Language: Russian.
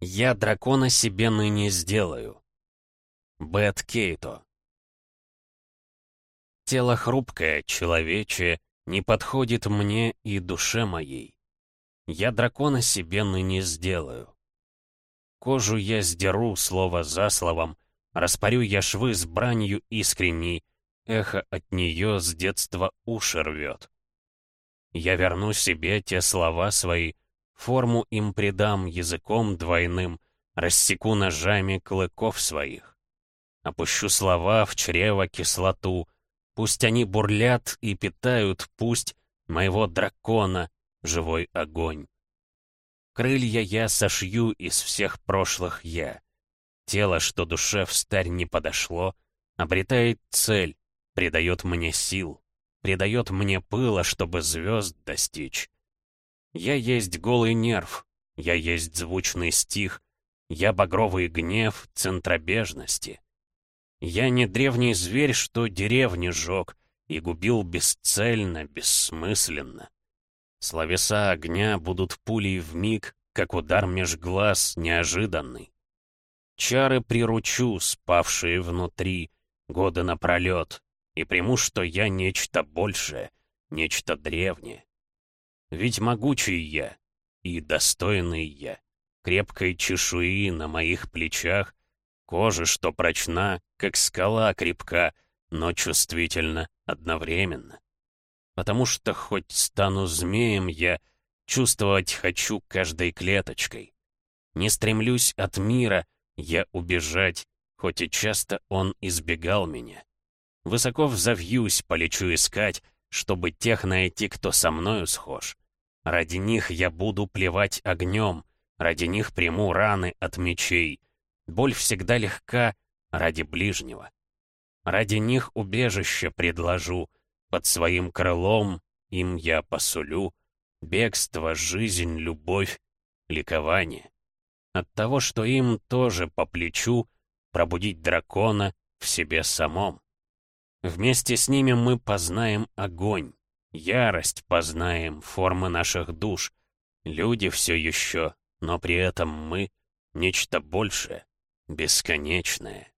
Я дракона себе ныне сделаю. Бет Кейто. Тело хрупкое, человече, не подходит мне и душе моей. Я дракона себе ныне сделаю. Кожу я сдеру слово за словом, распорю я швы с бранью искренней, эхо от нее с детства уши рвет. Я верну себе те слова свои, форму им придам языком двойным, рассеку ножами клыков своих. Опущу слова в чрево кислоту, пусть они бурлят и питают, пусть моего дракона живой огонь. Крылья я сошью из всех прошлых я. Тело, что душе в старь не подошло, обретает цель, придает мне сил придает мне пыла, чтобы звезд достичь. Я есть голый нерв, я есть звучный стих, я багровый гнев центробежности. Я не древний зверь, что деревни жег и губил бесцельно, бессмысленно. Словеса огня будут пулей в миг, как удар меж глаз неожиданный. Чары приручу, спавшие внутри, годы напролет, и приму, что я нечто большее, нечто древнее. Ведь могучий я и достойный я, крепкой чешуи на моих плечах, кожи, что прочна, как скала крепка, но чувствительно одновременно. Потому что хоть стану змеем я, чувствовать хочу каждой клеточкой. Не стремлюсь от мира я убежать, хоть и часто он избегал меня. Высоко взовьюсь, полечу искать, чтобы тех найти, кто со мною схож. Ради них я буду плевать огнем, ради них приму раны от мечей. Боль всегда легка ради ближнего. Ради них убежище предложу, под своим крылом им я посулю бегство, жизнь, любовь, ликование. От того, что им тоже по плечу пробудить дракона в себе самом. Вместе с ними мы познаем огонь, ярость познаем, формы наших душ. Люди все еще, но при этом мы — нечто большее, бесконечное.